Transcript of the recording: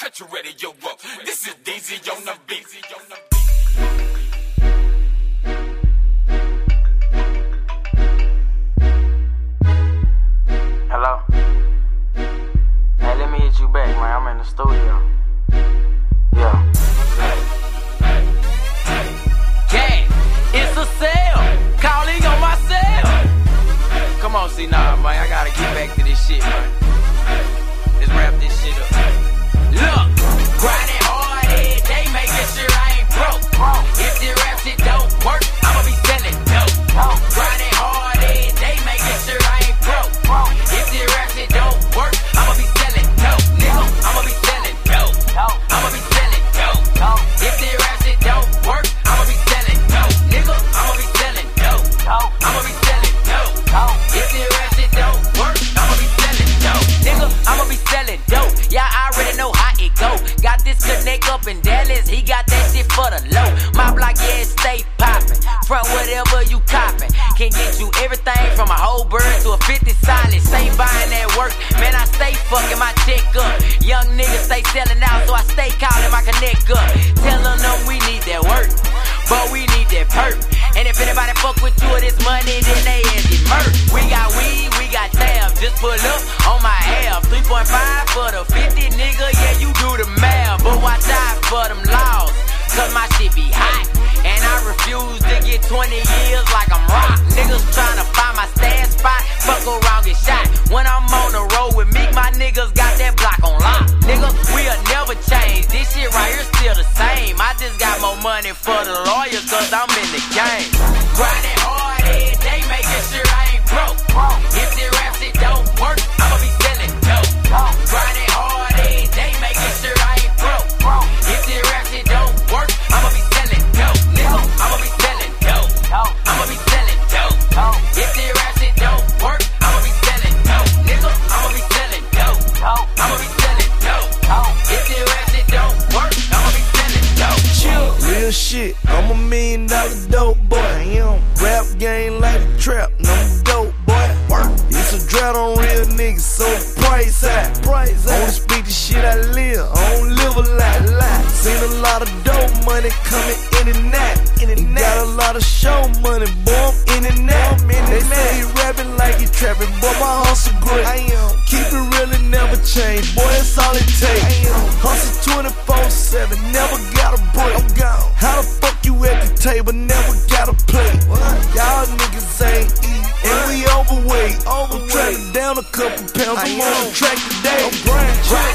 Cut your radio up. This is DZ on the beat. Hello? Hey, let me hit you back, man. I'm in the studio. Yeah. Yeah, it's a sale. Calling on my cell. Come on, see nah, man. I gotta get back to this shit, man. Up in Dallas, he got that shit for the low. My block, yeah, stay poppin'. Front whatever you coppin'. Can get you everything from a whole bird to a 50 solid. Stay buying that work, man, I stay fucking my check up. Young niggas stay selling out, so I stay calling my connect up. Telling them we need that work, but we need that perk. And if anybody fuck with you with this money, then they ass get murked. We got weed, we got tabs, just pull up on my half. 3.5 for the 50, for them laws, cause my shit be hot. And I refuse to get 20 years like I'm rock. Niggas tryna find my stash spot, fuck around, get shot. When I'm on the road with me, my niggas got that block on lock. Nigga, we'll never change. This shit right here still the same. I just got more money for the lawyers, cause I'm in the game. Real shit. I'm a million dollar dope boy. I am rap game like a trap. No dope boy. Work. It's a drought on real niggas, so price high. Price high. Only speak the shit I live. I don't live a lot, lot. Seen a lot of dope money coming in and out. In and got a lot of show money, boy. I'm in and out. They say he rapping like he trapping, boy. My hustle great. I am. Keep it real and never change, boy. That's all it takes. couple pounds. I'm on the track today. I'm grindin'.